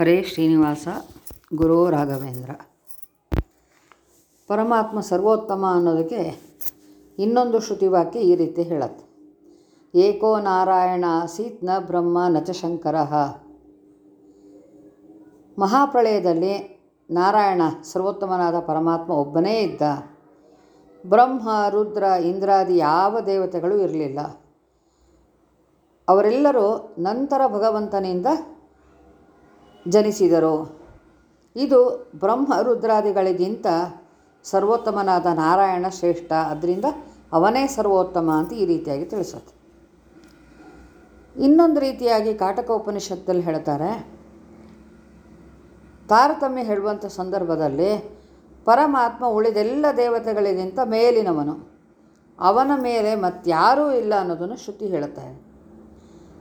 ಹರೇ ಶ್ರೀನಿವಾಸ, ಗುರು ರಾಘವೇಂದ್ರ. ಪರಮಾತ್ಮ ಸರ್ವೋತ್ತಮ ಅನ್ನೋದಕ್ಕೆ ಇನ್ನೊಂದು ಶ್ರುತಿವಾಕ್ಯ ಈ ರೀತಿ ಹೇಳತ್ತೆ. ಏಕೋ ನಾರಾಯಣ ಆಸೀತ್ನ ಬ್ರಹ್ಮ ನಚ ಶಂಕರ ಮಹಾಪ್ರಳಯದಲ್ಲಿ ನಾರಾಯಣ ಸರ್ವೋತ್ತಮನಾದ ಪರಮಾತ್ಮ ಒಬ್ಬನೇ ಇದ್ದ. ಬ್ರಹ್ಮ, ರುದ್ರ, ಇಂದ್ರಾದಿ ಯಾವ ದೇವತೆಗಳು ಇರಲಿಲ್ಲ. ಅವರೆಲ್ಲರೂ ನಂತರ ಭಗವಂತನಿಂದ ಜನಿಸಿದರು. ಇದು ಬ್ರಹ್ಮ ರುದ್ರಾದಿಗಳಿಗಿಂತ ಸರ್ವೋತ್ತಮನಾದ ನಾರಾಯಣ ಶ್ರೇಷ್ಠ. ಅದರಿಂದ ಅವನೇ ಸರ್ವೋತ್ತಮ ಅಂತ ಈ ರೀತಿಯಾಗಿ ತಿಳಿಸುತ್ತೆ. ಇನ್ನೊಂದು ರೀತಿಯಾಗಿ ಕಾಟಕ ಉಪನಿಷತ್ತಲ್ಲಿ ಹೇಳ್ತಾರೆ, ತಾರತಮ್ಯ ಹೇಳುವಂಥ ಸಂದರ್ಭದಲ್ಲಿ ಪರಮಾತ್ಮ ಉಳಿದೆಲ್ಲ ದೇವತೆಗಳಿಗಿಂತ ಮೇಲಿನವನು. ಅವನ ಮೇಲೆ ಮತ್ತಾರೂ ಇಲ್ಲ ಅನ್ನೋದನ್ನು ಶ್ರುತಿ ಹೇಳುತ್ತೆ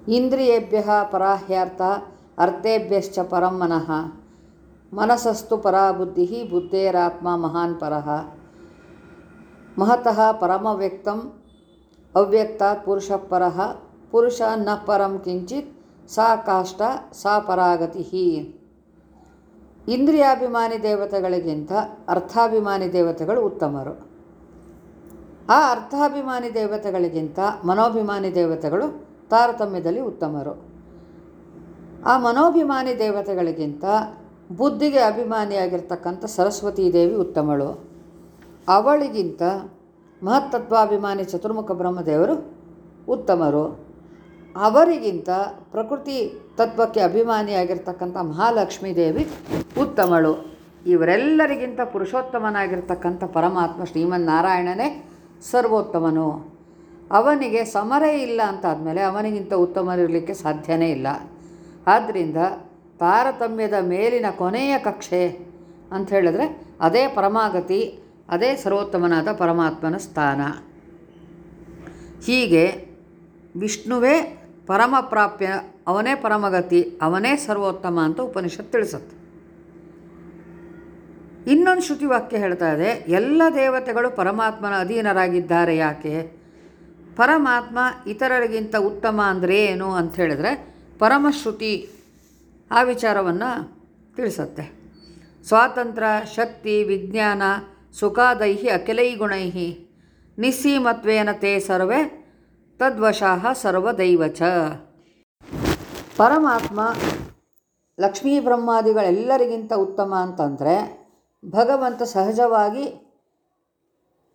ಇಂದ್ರಿಯೇಭ್ಯ ಪರಾಹ್ಯಾರ್ಥ ಅರ್ಥೇಭ್ಯಶ್ಚ ಪರಂ ಮನಃ. ಮನಸಸ್ತು ಪರಾ ಬುದ್ಧಿ ಬುದ್ಧೇರಾತ್ಮ ಮಹಾನ್ ಪರಃ. ಮಹತಃ ಪರಮವ್ಯಕ್ತಂ ಅವ್ಯಕ್ತಾತ್ ಪುರುಷ ಪರಃ. ಪುರುಷ ನ ಪರಂ ಕಿಂಚಿತ್ ಸಾ ಕಾಷ್ಟ ಸಾ ಪರಾಗತಿ. ಇಂದ್ರಿಯಾಭಿಮಾನಿ ದೇವತೆಗಳಿಗಿಂತ ಅರ್ಥಾಭಿಮಾನಿ ದೇವತೆಗಳು ಉತ್ತಮರು. ಆ ಅರ್ಥಾಭಿಮಾನಿ ದೇವತೆಗಳಿಗಿಂತ ಮನೋಭಿಮಾನಿ ದೇವತೆಗಳು ತಾರತಮ್ಯದಲ್ಲಿ ಉತ್ತಮರು. ಆ ಮನೋಭಿಮಾನಿ ದೇವತೆಗಳಿಗಿಂತ ಬುದ್ಧಿಗೆ ಅಭಿಮಾನಿಯಾಗಿರ್ತಕ್ಕಂಥ ಸರಸ್ವತೀ ದೇವಿ ಉತ್ತಮಳು. ಅವಳಿಗಿಂತ ಮಹತ್ತತ್ವಾಭಿಮಾನಿ ಚತುರ್ಮುಖ ಬ್ರಹ್ಮದೇವರು ಉತ್ತಮರು. ಅವರಿಗಿಂತ ಪ್ರಕೃತಿ ತತ್ವಕ್ಕೆ ಅಭಿಮಾನಿಯಾಗಿರ್ತಕ್ಕಂಥ ಮಹಾಲಕ್ಷ್ಮೀ ದೇವಿ ಉತ್ತಮಳು. ಇವರೆಲ್ಲರಿಗಿಂತ ಪುರುಷೋತ್ತಮನಾಗಿರ್ತಕ್ಕಂಥ ಪರಮಾತ್ಮ ಶ್ರೀಮನ್ನಾರಾಯಣನೇ ಸರ್ವೋತ್ತಮನು. ಅವನಿಗೆ ಸಮರೇ ಇಲ್ಲ ಅಂತಾದಮೇಲೆ ಅವನಿಗಿಂತ ಉತ್ತಮರಿರಲಿಕ್ಕೆ ಸಾಧ್ಯವೇ ಇಲ್ಲ. ಆದ್ದರಿಂದ ತಾರತಮ್ಯದ ಮೇಲಿನ ಕೊನೆಯ ಕಕ್ಷೆ ಅಂತ ಹೇಳಿದ್ರೆ ಅದೇ ಪರಮಾಗತಿ, ಅದೇ ಸರ್ವೋತ್ತಮನಾದ ಪರಮಾತ್ಮನ ಸ್ಥಾನ. ಹೀಗೆ ವಿಷ್ಣುವೇ ಪರಮ ಪ್ರಾಪ್ಯ, ಅವನೇ ಪರಮಗತಿ, ಅವನೇ ಸರ್ವೋತ್ತಮ ಅಂತ ಉಪನಿಷತ್ ತಿಳಿಸುತ್ತೆ. ಇನ್ನೊಂದು ಶ್ರುತಿವಾಕ್ಯ ಹೇಳ್ತಾ ಇದೆ, ಎಲ್ಲ ದೇವತೆಗಳು ಪರಮಾತ್ಮನ ಅಧೀನರಾಗಿದ್ದಾರೆ ಯಾಕೆ? ಪರಮಾತ್ಮ ಇತರರಿಗಿಂತ ಉತ್ತಮ ಅಂದರೆ ಏನು ಅಂತ ಹೇಳಿದ್ರೆ ಪರಮಶ್ರುತಿ ಆ ವಿಚಾರವನ್ನು ತಿಳಿಸುತ್ತೆ. ಸ್ವಾತಂತ್ರ್ಯ ಶಕ್ತಿ, ವಿಜ್ಞಾನ, ಸುಖಾದೈಹಿ ಅಖಿಲೈ ಗುಣೈಹಿ ನಿಸ್ಸೀಮತ್ವೇನ ತೇ ಸರ್ವೇ ತದ್ವಶಃ ಸರ್ವದೈವಚ. ಪರಮಾತ್ಮ, ಲಕ್ಷ್ಮೀ ಬ್ರಹ್ಮಾದಿಗಳೆಲ್ಲರಿಗಿಂತ ಉತ್ತಮ ಅಂತಂದರೆ, ಭಗವಂತ ಸಹಜವಾಗಿ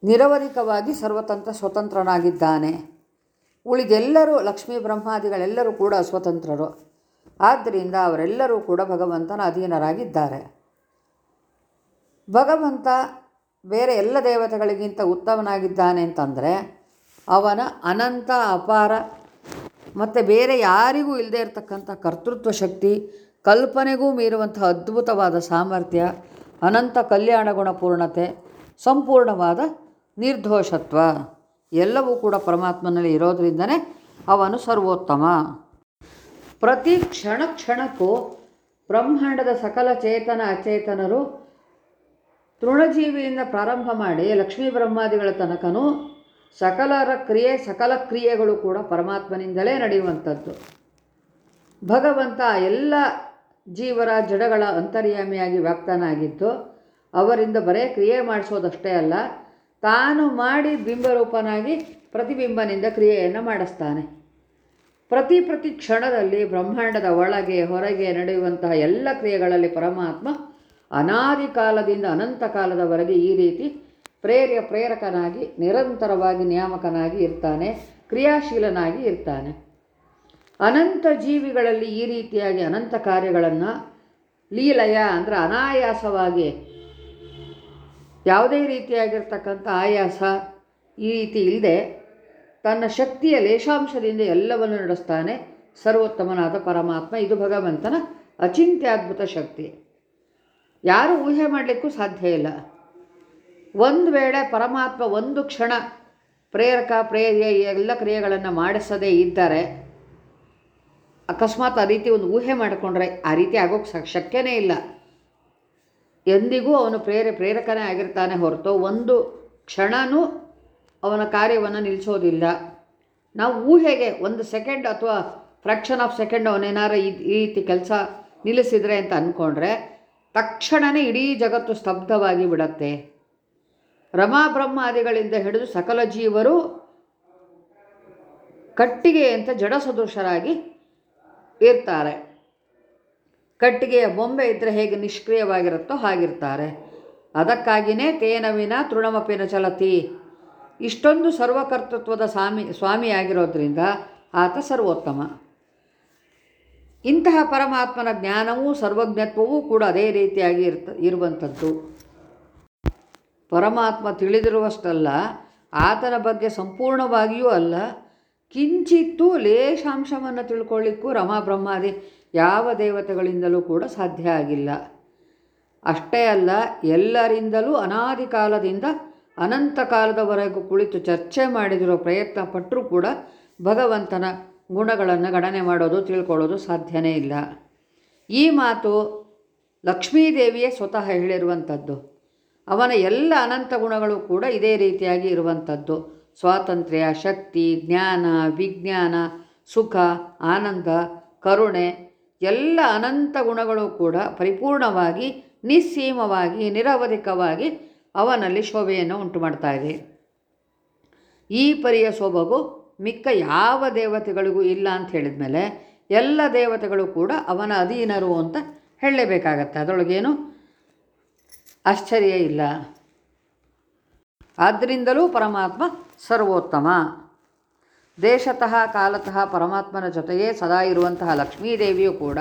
ನಿರವಧಿಕವಾಗಿ ಸರ್ವತಂತ್ರ ಸ್ವತಂತ್ರನಾಗಿದ್ದಾನೆ. ಉಳಿದೆಲ್ಲರೂ ಲಕ್ಷ್ಮೀ ಬ್ರಹ್ಮಾದಿಗಳೆಲ್ಲರೂ ಕೂಡ ಸ್ವತಂತ್ರರು ಆದ್ದರಿಂದ ಅವರೆಲ್ಲರೂ ಕೂಡ ಭಗವಂತನ ಅಧೀನರಾಗಿದ್ದಾರೆ. ಭಗವಂತ ಬೇರೆ ಎಲ್ಲ ದೇವತೆಗಳಿಗಿಂತ ಉತ್ತಮನಾಗಿದ್ದಾನೆ ಅಂತಂದರೆ ಅವನ ಅನಂತ, ಅಪಾರ ಮತ್ತು ಬೇರೆ ಯಾರಿಗೂ ಇಲ್ಲದೇ ಇರತಕ್ಕಂಥ ಕರ್ತೃತ್ವ ಶಕ್ತಿ, ಕಲ್ಪನೆಗೂ ಮೀರುವಂಥ ಅದ್ಭುತವಾದ ಸಾಮರ್ಥ್ಯ, ಅನಂತ ಕಲ್ಯಾಣ ಗುಣಪೂರ್ಣತೆ ಸಂಪೂರ್ಣವಾದ ನಿರ್ದೋಷತ್ವ. ಎಲ್ಲವೂ ಕೂಡ ಪರಮಾತ್ಮನಲ್ಲಿ ಇರೋದರಿಂದನೇ ಅವನು ಸರ್ವೋತ್ತಮ. ಪ್ರತಿ ಕ್ಷಣ ಕ್ಷಣಕ್ಕೂ ಬ್ರಹ್ಮಾಂಡದ ಸಕಲ ಚೇತನ ಅಚೇತನರು ತೃಣಜೀವಿಯಿಂದ ಪ್ರಾರಂಭ ಮಾಡಿ ಲಕ್ಷ್ಮೀ ಬ್ರಹ್ಮಾದಿಗಳ ತನಕನೂ ಸಕಲರ ಕ್ರಿಯೆ, ಸಕಲ ಕ್ರಿಯೆಗಳು ಕೂಡ ಪರಮಾತ್ಮನಿಂದಲೇ ನಡೆಯುವಂಥದ್ದು. ಭಗವಂತ ಎಲ್ಲ ಜೀವರ ಜಡಗಳ ಅಂತರ್ಯಾಮಿಯಾಗಿ ವ್ಯಾಪ್ತನಾಗಿದ್ದು, ಅವರಿಂದ ಬರೇ ಕ್ರಿಯೆ ಮಾಡಿಸೋದಷ್ಟೇ ಅಲ್ಲ ತಾನು ಮಾಡಿ ಬಿಂಬರೂಪನಾಗಿ ಪ್ರತಿಬಿಂಬನಿಂದ ಕ್ರಿಯೆಯನ್ನು ಮಾಡಿಸ್ತಾನೆ. ಪ್ರತಿ ಪ್ರತಿ ಕ್ಷಣದಲ್ಲಿ ಬ್ರಹ್ಮಾಂಡದ ಒಳಗೆ ಹೊರಗೆ ನಡೆಯುವಂತಹ ಎಲ್ಲ ಕ್ರಿಯೆಗಳಲ್ಲಿ ಪರಮಾತ್ಮ ಅನಾದಿ ಕಾಲದಿಂದ ಅನಂತ ಕಾಲದವರೆಗೆ ಈ ರೀತಿ ಪ್ರೇರ್ಯ ಪ್ರೇರಕನಾಗಿ, ನಿರಂತರವಾಗಿ ನಿಯಾಮಕನಾಗಿ ಇರ್ತಾನೆ, ಕ್ರಿಯಾಶೀಲನಾಗಿ ಇರ್ತಾನೆ. ಅನಂತ ಜೀವಿಗಳಲ್ಲಿ ಈ ರೀತಿಯಾಗಿ ಅನಂತ ಕಾರ್ಯಗಳನ್ನು ಲೀಲಯ ಅಂದರೆ ಅನಾಯಾಸವಾಗಿ ಯಾವುದೇ ರೀತಿಯಾಗಿರ್ತಕ್ಕಂಥ ಆಯಾಸ ಈ ರೀತಿ ಇಲ್ಲದೆ ತನ್ನ ಶಕ್ತಿಯ ಲೇಷಾಂಶದಿಂದ ಎಲ್ಲವನ್ನು ನಡೆಸ್ತಾನೆ ಸರ್ವೋತ್ತಮನಾದ ಪರಮಾತ್ಮ. ಇದು ಭಗವಂತನ ಅಚಿಂತ್ಯದ್ಭುತ ಶಕ್ತಿ. ಯಾರೂ ಊಹೆ ಮಾಡಲಿಕ್ಕೂ ಸಾಧ್ಯ ಇಲ್ಲ. ಒಂದು ವೇಳೆ ಪರಮಾತ್ಮ ಒಂದು ಕ್ಷಣ ಪ್ರೇರಕ, ಪ್ರೇರ್ಯ ಎಲ್ಲ ಕ್ರಿಯೆಗಳನ್ನು ಮಾಡಿಸದೇ ಇದ್ದರೆ, ಅಕಸ್ಮಾತ್ ಆ ರೀತಿ ಒಂದು ಊಹೆ ಮಾಡಿಕೊಂಡ್ರೆ ಆ ರೀತಿ ಆಗೋಕ್ಕೆ ಶಕ್ಯನೇ ಇಲ್ಲ. ಎಂದಿಗೂ ಅವನು ಪ್ರೇರೆ, ಪ್ರೇರಕನೇ ಆಗಿರ್ತಾನೆ ಹೊರತು ಒಂದು ಕ್ಷಣನೂ ಅವನ ಕಾರ್ಯವನ್ನು ನಿಲ್ಲಿಸೋದಿಲ್ಲ. ನಾವು ಊಹೆಗೆ ಒಂದು ಸೆಕೆಂಡ್ ಅಥವಾ ಫ್ರ್ಯಾಕ್ಷನ್ ಆಫ್ ಸೆಕೆಂಡ್ ಅವನೇನಾರ ಈ ರೀತಿ ಕೆಲಸ ನಿಲ್ಲಿಸಿದರೆ ಅಂತ ಅಂದ್ಕೊಂಡ್ರೆ ತಕ್ಷಣವೇ ಇಡೀ ಜಗತ್ತು ಸ್ತಬ್ಧವಾಗಿ ಬಿಡತ್ತೆ. ರಮಾ ಬ್ರಹ್ಮಾದಿಗಳಿಂದ ಹಿಡಿದು ಸಕಲ ಜೀವರು ಕಟ್ಟಿಗೆ ಅಂತ ಜಡ ಸದೃಶರಾಗಿ ಇರ್ತಾರೆ ಕಟ್ಟಿಗೆಯ ಬೊಂಬೆ ಇದ್ದರೆ ಹೇಗೆ ನಿಷ್ಕ್ರಿಯವಾಗಿರುತ್ತೋ ಹಾಗಿರ್ತಾರೆ. ಅದಕ್ಕಾಗಿಯೇ ತೇನವಿನ ತೃಣಮಪಿನ ಚಲತಿ. ಇಷ್ಟೊಂದು ಸರ್ವಕರ್ತೃತ್ವದ ಸ್ವಾಮಿ, ಸ್ವಾಮಿಯಾಗಿರೋದ್ರಿಂದ ಆತ ಸರ್ವೋತ್ತಮ. ಇಂತಹ ಪರಮಾತ್ಮನ ಜ್ಞಾನವೂ ಸರ್ವಜ್ಞತ್ವವೂ ಕೂಡ ಅದೇ ರೀತಿಯಾಗಿ ಇರ್ತ, ಇರುವಂಥದ್ದು. ಪರಮಾತ್ಮ ತಿಳಿದಿರುವಷ್ಟಲ್ಲ, ಆತನ ಬಗ್ಗೆ ಸಂಪೂರ್ಣವಾಗಿಯೂ ಅಲ್ಲ. ಕಿಂಚಿತ್ತೂ ಲೇಷಾಂಶವನ್ನು ತಿಳ್ಕೊಳ್ಳಿಕ್ಕೂ ರಮಾ ಬ್ರಹ್ಮಾದಿ ಯಾವ ದೇವತೆಗಳಿಂದಲೂ ಕೂಡ ಸಾಧ್ಯ ಆಗಿಲ್ಲ. ಅಷ್ಟೇ ಅಲ್ಲ, ಎಲ್ಲರಿಂದಲೂ ಅನಾದಿ ಕಾಲದಿಂದ ಅನಂತ ಕಾಲದವರೆಗೂ ಕುಳಿತು ಚರ್ಚೆ ಮಾಡಿದಿರೋ ಪ್ರಯತ್ನ ಪಟ್ಟರೂ ಕೂಡ ಭಗವಂತನ ಗುಣಗಳನ್ನು ಗಣನೆ ಮಾಡೋದು, ತಿಳ್ಕೊಳ್ಳೋದು ಸಾಧ್ಯನೇ ಇಲ್ಲ. ಈ ಮಾತು ಲಕ್ಷ್ಮೀದೇವಿಯೇ ಸ್ವತಃ ಹೇಳಿರುವಂಥದ್ದು. ಅವನ ಎಲ್ಲ ಅನಂತ ಗುಣಗಳು ಕೂಡ ಇದೇ ರೀತಿಯಾಗಿ ಇರುವಂಥದ್ದು. ಸ್ವಾತಂತ್ರ್ಯ, ಶಕ್ತಿ, ಜ್ಞಾನ, ವಿಜ್ಞಾನ, ಸುಖ, ಆನಂದ, ಕರುಣೆ ಎಲ್ಲ ಅನಂತ ಗುಣಗಳು ಕೂಡ ಪರಿಪೂರ್ಣವಾಗಿ, ನಿಸ್ಸೀಮವಾಗಿ, ನಿರವಧಿಕವಾಗಿ ಅವನಲ್ಲಿ ಶೋಭೆಯನ್ನು ಉಂಟು ಮಾಡ್ತಾ ಇದೆ. ಈ ಪರಿಯ ಸೊಬಗು ಮಿಕ್ಕ ಯಾವ ದೇವತೆಗಳಿಗೂ ಇಲ್ಲ ಅಂತ ಹೇಳಿದ ಮೇಲೆ ಎಲ್ಲ ದೇವತೆಗಳು ಕೂಡ ಅವನ ಅಧೀನರು ಅಂತ ಹೇಳಲೇಬೇಕಾಗತ್ತೆ. ಅದರೊಳಗೇನು ಆಶ್ಚರ್ಯ ಇಲ್ಲ. ಆದ್ದರಿಂದಲೂ ಪರಮಾತ್ಮ ಸರ್ವೋತ್ತಮ. ದೇಶತಃ ಕಾಲತಃ ಪರಮಾತ್ಮನ ಜೊತೆಯೇ ಸದಾ ಇರುವಂತಹ ಲಕ್ಷ್ಮೀದೇವಿಯು ಕೂಡ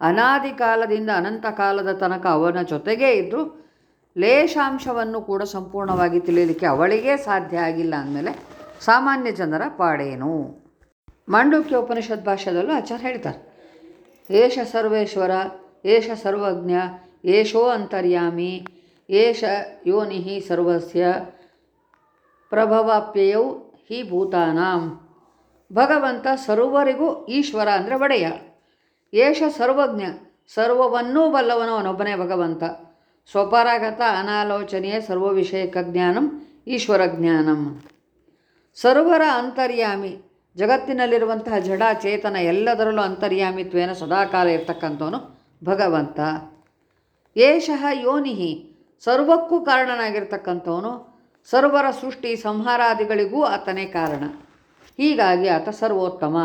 ಅನಾದಿ ಕಾಲದಿಂದ ಅನಂತ ಕಾಲದ ತನಕ ಅವನ ಜೊತೆಗೇ ಇದ್ದರೂ ಲೇಷಾಂಶವನ್ನು ಕೂಡ ಸಂಪೂರ್ಣವಾಗಿ ತಿಳಿಯಲಿಕ್ಕೆ ಅವಳಿಗೆ ಸಾಧ್ಯ ಆಗಿಲ್ಲ ಅಂದಮೇಲೆ ಸಾಮಾನ್ಯ ಜನರ ಪಾಡೇನು? ಮಂಡುಕ್ಯ ಉಪನಿಷತ್ ಭಾಷೆಯಲ್ಲೂ ಆಚಾರ್ಯ ಹೇಳ್ತಾರೆ, ಏಷ ಸರ್ವೇಶ್ವರ, ಏಷ ಸರ್ವಜ್ಞ, ಏಷೋ ಅಂತರ್ಯಾಮಿ, ಏಷ ಯೋನಿಹಿ ಸರ್ವಸ್ಯ, ಪ್ರಭವಾಪ್ಯಯೌ ಹಿ ಭೂತಾನಾಂ. ಭಗವಂತ ಸರ್ವರಿಗೂ ಈಶ್ವರ ಅಂದರೆ ಒಡೆಯ. ಏಷ ಸರ್ವಜ್ಞ, ಸರ್ವವನ್ನೂ ಬಲ್ಲವನು ಅವನೊಬ್ಬನೇ ಭಗವಂತ. ಸ್ವಪರಾಗತ, ಅನಾಲೋಚನೆಯ ಸರ್ವ ವಿಷಯಕ ಜ್ಞಾನಂ, ಈಶ್ವರ ಜ್ಞಾನಂ. ಸರ್ವರ ಅಂತರ್ಯಾಮಿ, ಜಗತ್ತಿನಲ್ಲಿರುವಂತಹ ಜಡ ಚೇತನ ಎಲ್ಲದರಲ್ಲೂ ಅಂತರ್ಯಾಮಿತ್ವೇನ ಸದಾಕಾಲ ಇರ್ತಕ್ಕಂಥವನು ಭಗವಂತ. ಏಷ ಯೋನಿಹಿ, ಸರ್ವಕ್ಕೂ ಕಾರಣನಾಗಿರ್ತಕ್ಕಂಥವನು ಸರ್ವರ ಸೃಷ್ಟಿ ಸಂಹಾರಾದಿಗಳಿಗೂ ಆತನೇ ಕಾರಣ. ಹೀಗಾಗಿ ಆತ ಸರ್ವೋತ್ತಮ.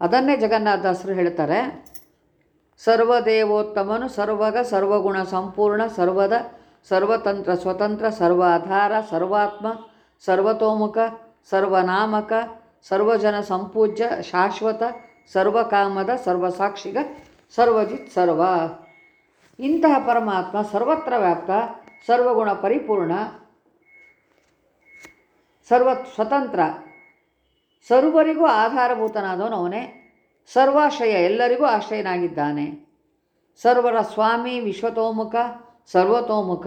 ಅದನ್ನೇ ಜಗನ್ನಾಥದಾಸರು ಹೇಳ್ತಾರೆ. ಸರ್ವದೇವೋತ್ತಮನು ಸರ್ವಗ ಸರ್ವಗುಣ ಸಂಪೂರ್ಣ, ಸರ್ವದ ಸರ್ವತಂತ್ರ ಸ್ವತಂತ್ರ, ಸರ್ವಾಧಾರ, ಸರ್ವಾತ್ಮ, ಸರ್ವತೋಮುಖ, ಸರ್ವನಾಮಕ, ಸರ್ವಜನ ಸಂಪೂಜ್ಯ, ಶಾಶ್ವತ, ಸರ್ವಕಾಮದ, ಸರ್ವಸಾಕ್ಷಿಗ, ಸರ್ವಜಿತ್ ಸರ್ವ. ಇಂತಹ ಪರಮಾತ್ಮ ಸರ್ವತ್ರ ವ್ಯಾಪ್ತ, ಸರ್ವಗುಣ ಪರಿಪೂರ್ಣ ಸರ್ವ ಸ್ವತಂತ್ರ. ಸರ್ವರಿಗೂ ಆಧಾರಭೂತನಾದವನು ಅವನೇ. ಸರ್ವಾಶ್ರಯ ಎಲ್ಲರಿಗೂ ಆಶ್ರಯನಾಗಿದ್ದಾನೆ. ಸರ್ವರ ಸ್ವಾಮಿ ವಿಶ್ವತೋಮುಖ, ಸರ್ವತೋಮುಖ.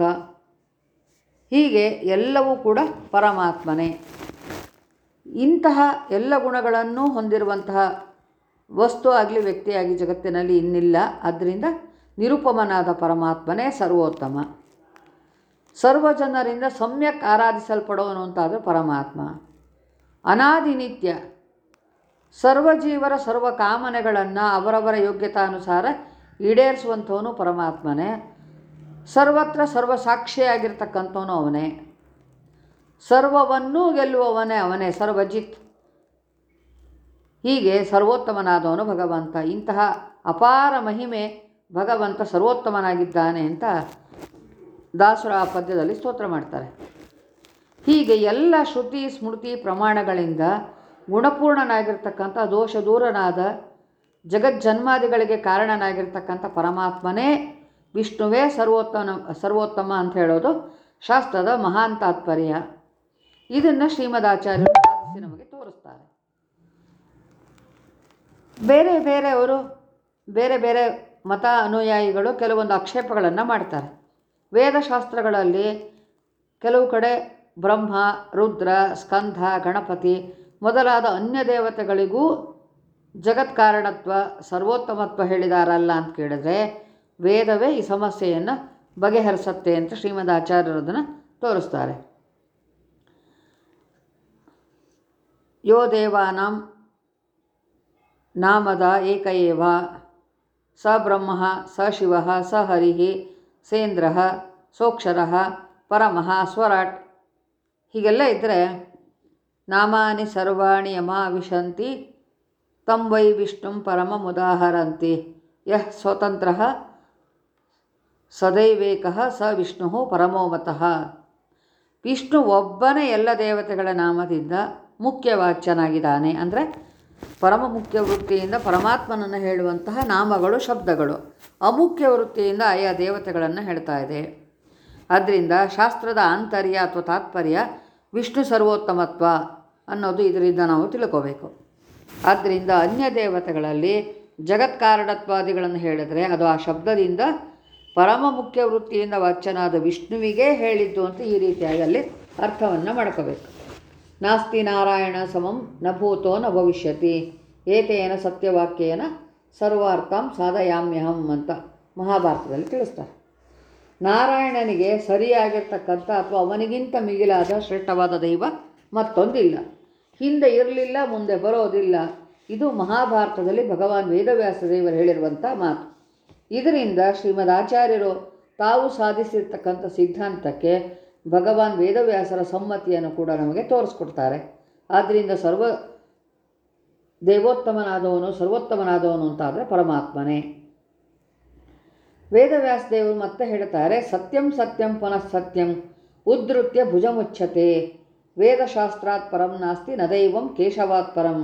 ಹೀಗೆ ಎಲ್ಲವೂ ಕೂಡ ಪರಮಾತ್ಮನೇ. ಇಂತಹ ಎಲ್ಲ ಗುಣಗಳನ್ನು ಹೊಂದಿರುವಂತಹ ವಸ್ತು ಆಗಲಿ ವ್ಯಕ್ತಿಯಾಗಿ ಜಗತ್ತಿನಲ್ಲಿ ಇನ್ನಿಲ್ಲ. ಆದ್ದರಿಂದ ನಿರುಪಮನಾದ ಪರಮಾತ್ಮನೇ ಸರ್ವೋತ್ತಮ. ಸರ್ವ ಜನರಿಂದ ಸಮ್ಯಕ್ ಆರಾಧಿಸಲ್ಪಡೋನು ಅಂತಾದರೆ ಪರಮಾತ್ಮ. ಅನಾದಿನಿತ್ಯ ಸರ್ವಜೀವರ ಸರ್ವ ಕಾಮನೆಗಳನ್ನು ಅವರವರ ಯೋಗ್ಯತಾನುಸಾರ ಈಡೇರಿಸುವಂಥವನು ಪರಮಾತ್ಮನೇ. ಸರ್ವತ್ರ ಸರ್ವ ಸಾಕ್ಷಿಯಾಗಿರ್ತಕ್ಕಂಥವನು ಅವನೇ. ಸರ್ವವನ್ನೂ ಗೆಲ್ಲುವವನೇ ಅವನೇ, ಸರ್ವಜಿತ್. ಹೀಗೆ ಸರ್ವೋತ್ತಮನಾದವನು ಭಗವಂತ. ಇಂತಹ ಅಪಾರ ಮಹಿಮೆ ಭಗವಂತ ಸರ್ವೋತ್ತಮನಾಗಿದ್ದಾನೆ ಅಂತ ದಾಸರ ಆ ಪದ್ಯದಲ್ಲಿ ಸ್ತೋತ್ರ ಮಾಡ್ತಾರೆ. ಹೀಗೆ ಎಲ್ಲ ಶ್ರುತಿ, ಸ್ಮೃತಿ, ಪ್ರಮಾಣಗಳಿಂದ ಗುಣಪೂರ್ಣನಾಗಿರ್ತಕ್ಕಂಥ ದೋಷ ದೂರನಾದ ಜಗಜ್ಜನ್ಮಾದಿಗಳಿಗೆ ಕಾರಣನಾಗಿರ್ತಕ್ಕಂಥ ಪರಮಾತ್ಮನೇ ವಿಷ್ಣುವೇ ಸರ್ವೋತ್ತಮ ಸರ್ವೋತ್ತಮ ಅಂತ ಹೇಳೋದು ಶಾಸ್ತ್ರದ ಮಹಾನ್ ತಾತ್ಪರ್ಯ. ಇದನ್ನು ಶ್ರೀಮದಾಚಾರ್ಯರು ಸಾಧಿಸಿ ನಮಗೆ ತೋರಿಸ್ತಾರೆ. ಬೇರೆ ಬೇರೆಯವರು ಬೇರೆ ಬೇರೆ ಮತ ಅನುಯಾಯಿಗಳು ಕೆಲವೊಂದು ಆಕ್ಷೇಪಗಳನ್ನು ಮಾಡ್ತಾರೆ. ವೇದಶಾಸ್ತ್ರಗಳಲ್ಲಿ ಕೆಲವು ಕಡೆ ಬ್ರಹ್ಮ, ರುದ್ರ, ಸ್ಕಂಧ, ಗಣಪತಿ ಮೊದಲಾದ ಅನ್ಯ ದೇವತೆಗಳಿಗೂ ಜಗತ್ಕಾರಣತ್ವ, ಸರ್ವೋತ್ತಮತ್ವ ಹೇಳಿದಾರಲ್ಲ ಅಂತ ಕೇಳಿದರೆ ವೇದವೇ ಈ ಸಮಸ್ಯೆಯನ್ನು ಬಗೆಹರಿಸತ್ತೆ ಅಂತ ಶ್ರೀಮದ್ ಆಚಾರ್ಯರದನ್ನು ತೋರಿಸ್ತಾರೆ. ಯೋ ದೇವಾನಾಂ ನಾಮದ ಏಕ ಏವ ಸ ಬ್ರಹ್ಮ, ಸ ಶಿವ, ಸ ಹರಿ ಸೇಂದ್ರ, ಸೋಕ್ಷರ, ಪರಮಃ, ಸ್ವರಾಟ್. ಹೀಗೆಲ್ಲ ಇದ್ದರೆ ನಾಮಾನಿ ಸರ್ವಾಣಿ ಯಮಾವಿಶಂತಿ, ತಂ ವೈ ವಿಷ್ಣುಂ ಪರಮಮುದಾಹರಂತಿ ಯಃ ಸ್ವತಂತ್ರ, ಸದೈವೇಕ ಸ ವಿಷ್ಣು ಪರಮೋಮತಃ ವಿಷ್ಣು ಒಬ್ಬನೇ ಎಲ್ಲ ದೇವತೆಗಳ ನಾಮದಿಂದ ಮುಖ್ಯವಾಚ್ಯನಾಗಿದ್ದಾನೆ. ಅಂದರೆ ಪರಮ ಮುಖ್ಯ ವೃತ್ತಿಯಿಂದ ಪರಮಾತ್ಮನನ್ನು ಹೇಳುವಂತಹ ನಾಮಗಳು, ಶಬ್ದಗಳು. ಅಮುಖ್ಯ ವೃತ್ತಿಯಿಂದ ಆಯಾ ದೇವತೆಗಳನ್ನು ಹೇಳ್ತಾ ಇದೆ. ಆದ್ದರಿಂದ ಶಾಸ್ತ್ರದ ಆಂತರ್ಯ ಅಥವಾ ತಾತ್ಪರ್ಯ ವಿಷ್ಣು ಸರ್ವೋತ್ತಮತ್ವ ಅನ್ನೋದು ಇದರಿಂದ ನಾವು ತಿಳ್ಕೋಬೇಕು. ಆದ್ದರಿಂದ ಅನ್ಯ ದೇವತೆಗಳಲ್ಲಿ ಜಗತ್ಕಾರಣತ್ವಾದಿಗಳನ್ನು ಹೇಳಿದರೆ ಅದು ಆ ಶಬ್ದದಿಂದ ಪರಮ ಮುಖ್ಯ ವೃತ್ತಿಯಿಂದ ವಚನಾದ ವಿಷ್ಣುವಿಗೆ ಹೇಳಿದ್ದು ಅಂತ ಈ ರೀತಿಯಾಗಿ ಅಲ್ಲಿ ಅರ್ಥವನ್ನು ಮಾಡ್ಕೋಬೇಕು. ನಾಸ್ತಿ ನಾರಾಯಣ ಸಮಂ ನ ಭೂತೋ ನ ಭವಿಷ್ಯತಿ. ಏತೇನ ಸತ್ಯವಾಕ್ಯೇನ ಸರ್ವಾರ್ಥಂ ಸಾಧಯಾಮ್ಯಹಂ ಅಂತ ಮಹಾಭಾರತದಲ್ಲಿ ತಿಳಿಸ್ತಾರೆ. ನಾರಾಯಣನಿಗೆ ಸರಿಯಾಗಿರ್ತಕ್ಕಂಥ ಅಥವಾ ಅವನಿಗಿಂತ ಮಿಗಿಲಾದ ಶ್ರೇಷ್ಠವಾದ ದೈವ ಮತ್ತೊಂದಿಲ್ಲ. ಹಿಂದೆ ಇರಲಿಲ್ಲ, ಮುಂದೆ ಬರೋದಿಲ್ಲ. ಇದು ಮಹಾಭಾರತದಲ್ಲಿ ಭಗವಾನ್ ವೇದವ್ಯಾಸ ದೇವರು ಹೇಳಿರುವಂಥ ಮಾತು. ಇದರಿಂದ ಶ್ರೀಮದ್ ಆಚಾರ್ಯರು ತಾವು ಸಾಧಿಸಿರ್ತಕ್ಕಂಥ ಸಿದ್ಧಾಂತಕ್ಕೆ ಭಗವಾನ್ ವೇದವ್ಯಾಸರ ಸಮ್ಮತಿಯನ್ನು ಕೂಡ ನಮಗೆ ತೋರಿಸ್ಕೊಡ್ತಾರೆ. ಆದ್ದರಿಂದ ಸರ್ವ ದೇವೋತ್ತಮನಾದವನು, ಸರ್ವೋತ್ತಮನಾದವನು ಅಂತಾದರೆ ಪರಮಾತ್ಮನೇ. ವೇದವ್ಯಾಸ ದೇವರು ಮತ್ತೆ ಹೇಳ್ತಾರೆ, ಸತ್ಯಂ ಸತ್ಯಂ ಪುನಃ ಸತ್ಯಂ ಉದ್ಧತ್ಯ ಭುಜಮುಚ್ಛತೆ. ವೇದಶಾಸ್ತ್ರಾತ್ ಪರಂ ನಾಸ್ತಿ ನದೈವಂ ಕೇಶವಾತ್ ಪರಂ.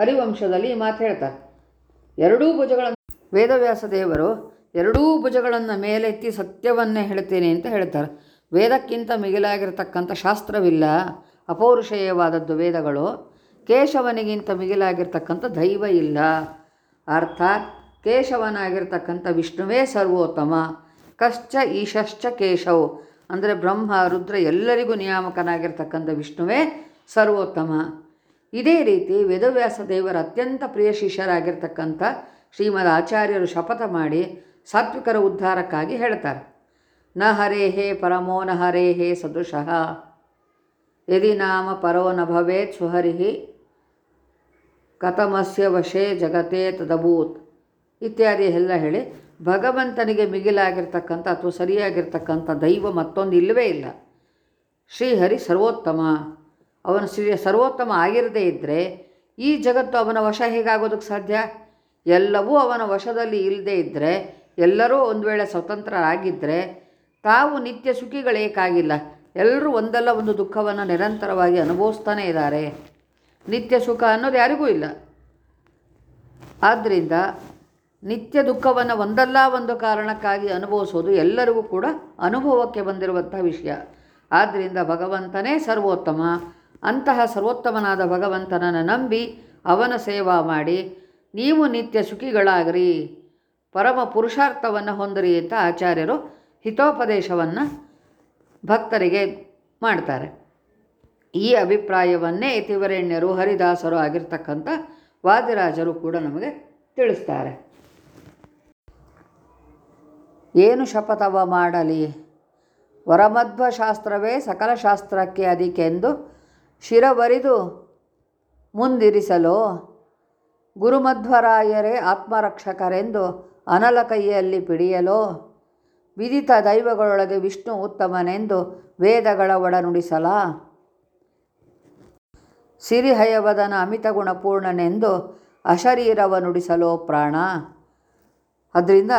ಹರಿವಂಶದಲ್ಲಿ ಈ ಮಾತು ಹೇಳ್ತಾರೆ. ಎರಡೂ ಭುಜಗಳನ್ನು ವೇದವ್ಯಾಸ ದೇವರು ಎರಡೂ ಭುಜಗಳನ್ನು ಮೇಲೆತ್ತಿ ಸತ್ಯವನ್ನೇ ಹೇಳ್ತೇನೆ ಅಂತ ಹೇಳ್ತಾರೆ. ವೇದಕ್ಕಿಂತ ಮಿಗಿಲಾಗಿರ್ತಕ್ಕಂಥ ಶಾಸ್ತ್ರವಿಲ್ಲ, ಅಪೌರುಷೇಯವಾದದ್ದು ವೇದಗಳು, ಕೇಶವನಿಗಿಂತ ಮಿಗಿಲಾಗಿರ್ತಕ್ಕಂಥ ದೈವ ಇಲ್ಲ. ಅರ್ಥಾತ್ ಕೇಶವನಾಗಿರ್ತಕ್ಕಂಥ ವಿಷ್ಣುವೇ ಸರ್ವೋತ್ತಮ. ಕಶ್ಚ ಈಶಶ್ಚ ಕೇಶವ್ ಅಂದರೆ ಬ್ರಹ್ಮ, ರುದ್ರ ಎಲ್ಲರಿಗೂ ನಿಯಾಮಕನಾಗಿರ್ತಕ್ಕಂಥ ವಿಷ್ಣುವೇ ಸರ್ವೋತ್ತಮ. ಇದೇ ರೀತಿ ವೇದವ್ಯಾಸ ದೇವರ ಅತ್ಯಂತ ಪ್ರಿಯ ಶಿಷ್ಯರಾಗಿರ್ತಕ್ಕಂಥ ಶ್ರೀಮದ್ ಆಚಾರ್ಯರು ಶಪಥ ಮಾಡಿ ಸಾತ್ವಿಕರ ಉದ್ಧಾರಕ್ಕಾಗಿ ಹೇಳ್ತಾರೆ. ನ ಹರೇಹೇ ಪರಮೋ ನ ಹರೇಹೇ ಸದೃಶಃ. ಯದಿ ನಾಮ ಪರೋ ನ ಭವೇತ್ ಸುಹರಿಹಿ ಕಥಮಸ್ಯ ವಶೇ ಜಗತ್ತೇ ತದಭೂತ್. ಇತ್ಯಾದಿ ಎಲ್ಲ ಹೇಳಿ ಭಗವಂತನಿಗೆ ಮಿಗಿಲಾಗಿರ್ತಕ್ಕಂಥ ಅಥವಾ ಸರಿಯಾಗಿರ್ತಕ್ಕಂಥ ದೈವ ಮತ್ತೊಂದು ಇಲ್ಲವೇ ಇಲ್ಲ. ಶ್ರೀಹರಿ ಸರ್ವೋತ್ತಮ. ಅವನು ಶ್ರೀ ಸರ್ವೋತ್ತಮ ಆಗಿರದೇ ಇದ್ದರೆ ಈ ಜಗತ್ತು ಅವನ ವಶ ಹೇಗಾಗೋದಕ್ಕೆ ಸಾಧ್ಯ? ಎಲ್ಲವೂ ಅವನ ವಶದಲ್ಲಿ ಇಲ್ಲದೇ ಇದ್ದರೆ ಎಲ್ಲರೂ ಒಂದು ವೇಳೆ ಸ್ವತಂತ್ರರಾಗಿದ್ದರೆ ತಾವು ನಿತ್ಯ ಸುಖಿಗಳೇಕಾಗಿಲ್ಲ ಎಲ್ಲರೂ ಒಂದಲ್ಲ ಒಂದು ದುಃಖವನ್ನು ನಿರಂತರವಾಗಿ ಅನುಭವಿಸ್ತಾನೇ ಇದ್ದಾರೆ. ನಿತ್ಯ ಸುಖ ಅನ್ನೋದು ಯಾರಿಗೂ ಇಲ್ಲ. ಆದ್ದರಿಂದ ನಿತ್ಯ ದುಃಖವನ್ನು ಒಂದಲ್ಲ ಒಂದು ಕಾರಣಕ್ಕಾಗಿ ಅನುಭವಿಸೋದು ಎಲ್ಲರಿಗೂ ಕೂಡ ಅನುಭವಕ್ಕೆ ಬಂದಿರುವಂಥ ವಿಷಯ. ಆದ್ದರಿಂದ ಭಗವಂತನೇ ಸರ್ವೋತ್ತಮ. ಅಂತಹ ಸರ್ವೋತ್ತಮನಾದ ಭಗವಂತನನ್ನು ನಂಬಿ ಅವನ ಸೇವಾ ಮಾಡಿ ನೀವು ನಿತ್ಯ ಸುಖಿಗಳಾಗ್ರಿ. ಪರಮ ಪುರುಷಾರ್ಥವನ್ನು ಹೊಂದಿರಿ ಅಂತ ಆಚಾರ್ಯರು ಹಿತೋಪದೇಶವನ್ನು ಭಕ್ತರಿಗೆ ಮಾಡ್ತಾರೆ. ಈ ಅಭಿಪ್ರಾಯವನ್ನೇ ತಿವರೆಣ್ಯರು ಹರಿದಾಸರು ಆಗಿರ್ತಕ್ಕಂಥ ವಾದಿರಾಜರು ಕೂಡ ನಮಗೆ ತಿಳಿಸ್ತಾರೆ. ಏನು ಶಪಥವ ಮಾಡಲಿ? ವರಮಧ್ವ ಶಾಸ್ತ್ರವೇ ಸಕಲ ಶಾಸ್ತ್ರಕ್ಕೆ ಅದಕ್ಕೆಂದು ಶಿರವರಿದು ಮುಂದಿರಿಸಲು? ಗುರುಮಧ್ವರಾಯರೇ ಆತ್ಮರಕ್ಷಕರೆಂದು ಅನಲ ಕೈಯಲ್ಲಿ ಪಿಡಿಯಲು? ವಿದಿತ ದೈವಗಳೊಳಗೆ ವಿಷ್ಣು ಉತ್ತಮನೆಂದು ವೇದಗಳ ಒಡನುಡಿಸಲ. ಸಿರಿಹಯವದನ ಅಮಿತ ಗುಣಪೂರ್ಣನೆಂದು ಅಶರೀರವ ನುಡಿಸಲೋ ಪ್ರಾಣ. ಅದರಿಂದ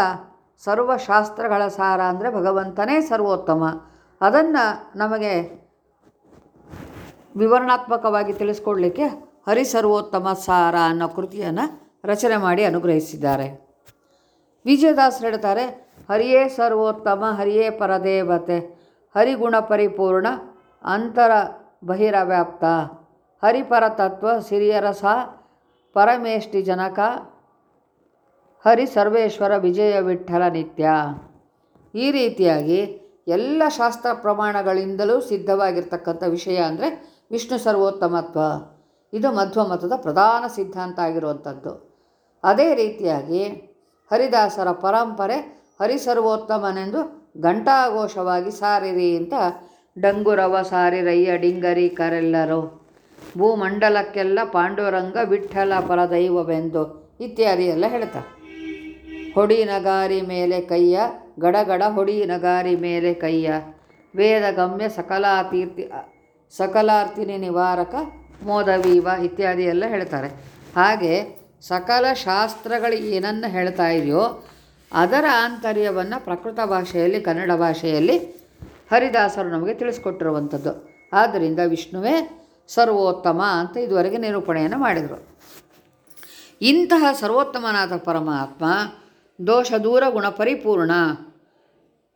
ಸರ್ವಶಾಸ್ತ್ರಗಳ ಸಾರ ಅಂದರೆ ಭಗವಂತನೇ ಸರ್ವೋತ್ತಮ. ಅದನ್ನು ನಮಗೆ ವಿವರಣಾತ್ಮಕವಾಗಿ ತಿಳಿಸ್ಕೊಡ್ಲಿಕ್ಕೆ ಹರಿಸರ್ವೋತ್ತಮ ಸಾರ ಅನ್ನೋ ಕೃತಿಯನ್ನು ರಚನೆ ಮಾಡಿ ಅನುಗ್ರಹಿಸಿದ್ದಾರೆ. ವಿಜಯದಾಸರು ಹೇಳ್ತಾರೆ ಹರಿಯೇ ಸರ್ವೋತ್ತಮ, ಹರಿಯೇ ಪರದೇವತೆ, ಹರಿಗುಣ ಪರಿಪೂರ್ಣ, ಅಂತರ ಬಹಿರವ್ಯಾಪ್ತ. ಹರಿಪರತತ್ವ ಸಿರಿಯರಸ ಪರಮೇಷ್ಠಿ ಜನಕ, ಹರಿ ಸರ್ವೇಶ್ವರ ವಿಜಯ ವಿಠಲ ನಿತ್ಯ. ಈ ರೀತಿಯಾಗಿ ಎಲ್ಲ ಶಾಸ್ತ್ರ ಪ್ರಮಾಣಗಳಿಂದಲೂ ಸಿದ್ಧವಾಗಿರ್ತಕ್ಕಂಥ ವಿಷಯ ಅಂದರೆ ವಿಷ್ಣು ಸರ್ವೋತ್ತಮತ್ವ. ಇದು ಮಧ್ವಮತದ ಪ್ರಧಾನ ಸಿದ್ಧಾಂತ ಆಗಿರುವಂಥದ್ದು. ಅದೇ ರೀತಿಯಾಗಿ ಹರಿದಾಸರ ಪರಂಪರೆ ಹರಿಸರ್ವೋತ್ತಮನೆಂದು ಘಂಟಾಘೋಷವಾಗಿ ಸಾರಿರಿ ಅಂತ ಡಂಗುರವ ಸಾರಿರಯ್ಯ ಡಿಂಗರಿ ಕರೆಲ್ಲರು. ಭೂಮಂಡಲಕ್ಕೆಲ್ಲ ಪಾಂಡುರಂಗ ವಿಠ್ಠಲ ಪರದೈವವೆಂದು ಇತ್ಯಾದಿ ಎಲ್ಲ ಹೇಳ್ತಾರೆ ಹೊಡಿ ನಗಾರಿ ಮೇಲೆ ಕೈಯ, ಗಡಗಡ ಹೊಡಿ ನಗಾರಿ ಮೇಲೆ ಕೈಯ. ವೇದ ಗಮ್ಯ ಸಕಲಾತೀರ್ತಿ, ಸಕಲಾರ್ತಿನಿ ನಿವಾರಕ ಮೋದವೀವ ಇತ್ಯಾದಿ ಎಲ್ಲ ಹೇಳ್ತಾರೆ. ಹಾಗೆ ಸಕಲ ಶಾಸ್ತ್ರಗಳು ಏನನ್ನು ಹೇಳ್ತಾ ಇದೆಯೋ ಅದರ ಆಂತರ್ಯವನ್ನು ಪ್ರಕೃತ ಭಾಷೆಯಲ್ಲಿ, ಕನ್ನಡ ಭಾಷೆಯಲ್ಲಿ ಹರಿದಾಸರು ನಮಗೆ ತಿಳಿಸ್ಕೊಟ್ಟಿರುವಂಥದ್ದು. ಆದ್ದರಿಂದ ವಿಷ್ಣುವೇ ಸರ್ವೋತ್ತಮ ಅಂತ ಇದುವರೆಗೆ ನಿರೂಪಣೆಯನ್ನು ಮಾಡಿದರು. ಇಂತಹ ಸರ್ವೋತ್ತಮನಾದ ಪರಮಾತ್ಮ ದೋಷ ದೂರ ಗುಣ ಪರಿಪೂರ್ಣ,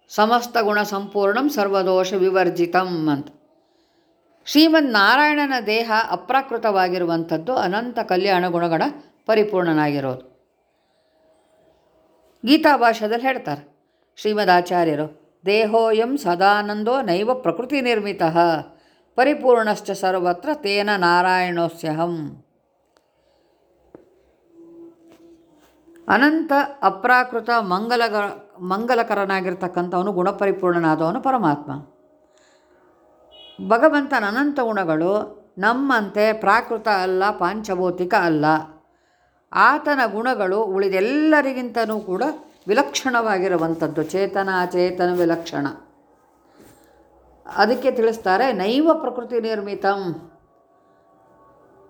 ಸಮಸ್ತ ಗುಣ ಸಂಪೂರ್ಣಂ ಸರ್ವದೋಷ ವಿವರ್ಜಿತಂ ಅಂತ. ಶ್ರೀಮದ್ ನಾರಾಯಣನ ದೇಹ ಅಪ್ರಾಕೃತವಾಗಿರುವಂಥದ್ದು ಅನಂತ ಕಲ್ಯಾಣ ಗುಣಗಳ ಪರಿಪೂರ್ಣನಾಗಿರೋದು. ಗೀತಾ ಭಾಷೆದಲ್ಲಿ ಹೇಳ್ತಾರೆ ಶ್ರೀಮದ್ ಆಚಾರ್ಯರು ದೇಹೋಯಂ ಸದಾನಂದೋ ನೈವ ಪ್ರಕೃತಿ ನಿರ್ಮಿತ, ಪರಿಪೂರ್ಣಶ್ಚ ಸರ್ವತ್ರ ತೇನ ನಾರಾಯಣೋಸ್ಯಹಂ. ಅನಂತ ಅಪ್ರಾಕೃತ ಮಂಗಲಗ ಮಂಗಲಕರನಾಗಿರ್ತಕ್ಕಂಥವನು ಗುಣಪರಿಪೂರ್ಣನಾದವನು ಪರಮಾತ್ಮ. ಭಗವಂತನ ಅನಂತ ಗುಣಗಳು ನಮ್ಮಂತೆ ಪ್ರಾಕೃತ ಅಲ್ಲ, ಪಾಂಚಭೌತಿಕ ಅಲ್ಲ. ಆತನ ಗುಣಗಳು ಉಳಿದೆಲ್ಲರಿಗಿಂತನೂ ಕೂಡ ವಿಲಕ್ಷಣವಾಗಿರುವಂಥದ್ದು. ಚೇತನ, ಅಚೇತನ, ವಿಲಕ್ಷಣ. ಅದಕ್ಕೆ ತಿಳಿಸ್ತಾರೆ, ನೈವ ಪ್ರಕೃತಿ ನಿರ್ಮಿತಂ.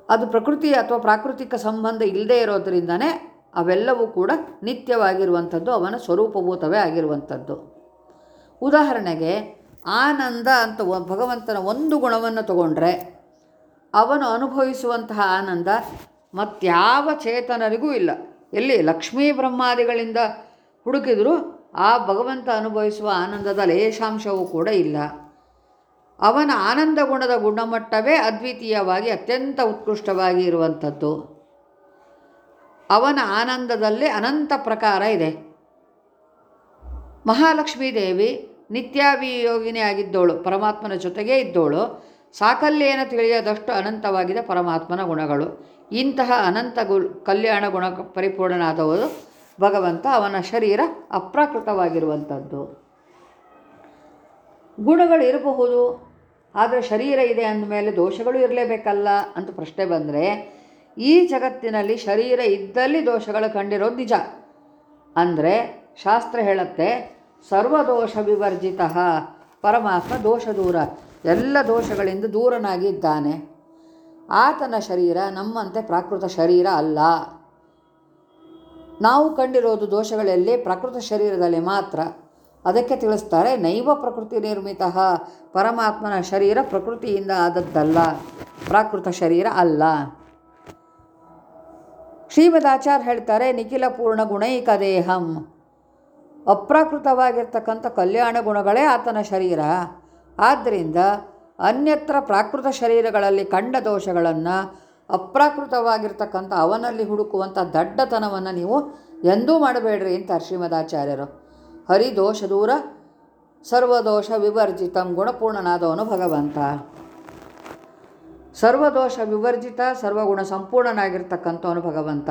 ಅದು ಪ್ರಕೃತಿ ಅಥವಾ ಪ್ರಾಕೃತಿಕ ಸಂಬಂಧ ಇಲ್ಲದೇ ಇರೋದರಿಂದನೇ ಅವೆಲ್ಲವೂ ಕೂಡ ನಿತ್ಯವಾಗಿರುವಂಥದ್ದು, ಅವನ ಸ್ವರೂಪಭೂತವೇ ಆಗಿರುವಂಥದ್ದು. ಉದಾಹರಣೆಗೆ, ಆನಂದ ಅಂತ ಭಗವಂತನ ಒಂದು ಗುಣವನ್ನು ತಗೊಂಡ್ರೆ, ಅವನು ಅನುಭವಿಸುವಂತಹ ಆನಂದ ಮತ್ಯಾವ ಚೇತನರಿಗೂ ಇಲ್ಲ. ಎಲ್ಲಿ ಲಕ್ಷ್ಮೀ ಬ್ರಹ್ಮಾದಿಗಳಿಂದ ಹುಡುಕಿದರೂ, ಆ ಭಗವಂತ ಅನುಭವಿಸುವ ಆನಂದದ ಲೇಷಾಂಶವೂ ಕೂಡ ಇಲ್ಲ. ಅವನ ಆನಂದ ಗುಣದ ಗುಣಮಟ್ಟವೇ ಅದ್ವಿತೀಯವಾಗಿ ಅತ್ಯಂತ ಉತ್ಕೃಷ್ಟವಾಗಿ ಇರುವಂಥದ್ದು. ಅವನ ಆನಂದದಲ್ಲಿ ಅನಂತ ಪ್ರಕಾರ ಇದೆ. ಮಹಾಲಕ್ಷ್ಮೀ ದೇವಿ ನಿತ್ಯಾಭಿಯೋಗಿನಿ ಆಗಿದ್ದವಳು ಪರಮಾತ್ಮನ ಜೊತೆಗೇ ಇದ್ದವಳು ಸಾಕಲ್ಯೇನ ತಿಳಿಯದಷ್ಟು ಅನಂತವಾಗಿದೆ ಪರಮಾತ್ಮನ ಗುಣಗಳು. ಇಂತಹ ಅನಂತ ಗು ಕಲ್ಯಾಣ ಗುಣ ಪರಿಪೂರ್ಣನಾದವರು ಭಗವಂತ ಅವನ ಶರೀರ ಅಪ್ರಾಕೃತವಾಗಿರುವಂಥದ್ದು. ಗುಣಗಳು ಇರಬಹುದು, ಆದರೆ ಶರೀರ ಇದೆ ಅಂದಮೇಲೆ ದೋಷಗಳು ಇರಲೇಬೇಕಲ್ಲ ಅಂತ ಪ್ರಶ್ನೆ ಬಂದರೆ, ಈ ಜಗತ್ತಿನಲ್ಲಿ ಶರೀರ ಇದ್ದಲ್ಲಿ ದೋಷಗಳು ಕಂಡಿರೋ ನಿಜ. ಅಂದರೆ ಶಾಸ್ತ್ರ ಹೇಳುತ್ತೆ, ಸರ್ವದೋಷ ವಿವರ್ಜಿತ, ಪರಮಾತ್ಮ ದೋಷ ದೂರ. ಎಲ್ಲ ದೋಷಗಳಿಂದ ದೂರನಾಗಿ ಇದ್ದಾನೆ ಆತನ ಶರೀರ ನಮ್ಮಂತೆ ಪ್ರಾಕೃತ ಶರೀರ ಅಲ್ಲ. ನಾವು ಕಂಡಿರೋದು ದೋಷಗಳಲ್ಲಿ ಪ್ರಕೃತ ಶರೀರದಲ್ಲಿ ಮಾತ್ರ. ಅದಕ್ಕೆ ತಿಳಿಸ್ತಾರೆ, ನೈವ ಪ್ರಕೃತಿ ನಿರ್ಮಿತ ಪರಮಾತ್ಮನ ಶರೀರ ಪ್ರಕೃತಿಯಿಂದ ಆದದ್ದಲ್ಲ, ಪ್ರಾಕೃತ ಶರೀರ ಅಲ್ಲ. ಶ್ರೀಮದಾಚಾರ್ಯ ಹೇಳ್ತಾರೆ, ನಿಖಿಲ ಪೂರ್ಣ ಗುಣೈಕ ದೇಹಂ. ಅಪ್ರಾಕೃತವಾಗಿರ್ತಕ್ಕಂಥ ಕಲ್ಯಾಣ ಗುಣಗಳೇ ಆತನ ಶರೀರ. ಆದ್ದರಿಂದ ಅನ್ಯತ್ರ ಪ್ರಾಕೃತ ಶರೀರಗಳಲ್ಲಿ ಕಂಡ ದೋಷಗಳನ್ನು ಅಪ್ರಾಕೃತವಾಗಿರ್ತಕ್ಕಂಥ ಅವನಲ್ಲಿ ಹುಡುಕುವಂಥ ದಡ್ಡತನವನ್ನು ನೀವು ಎಂದೂ ಮಾಡಬೇಡ್ರಿ ಅಂತ ಶ್ರೀಮದಾಚಾರ್ಯರು. ಹರಿದೋಷ ದೂರ, ಸರ್ವದೋಷ ವಿವರ್ಜಿತಂ ಗುಣಪೂರ್ಣನಾದವನು ಭಗವಂತ. ಸರ್ವದೋಷ ವಿವರ್ಜಿತ, ಸರ್ವಗುಣ ಸಂಪೂರ್ಣನಾಗಿರ್ತಕ್ಕಂಥವನು ಭಗವಂತ.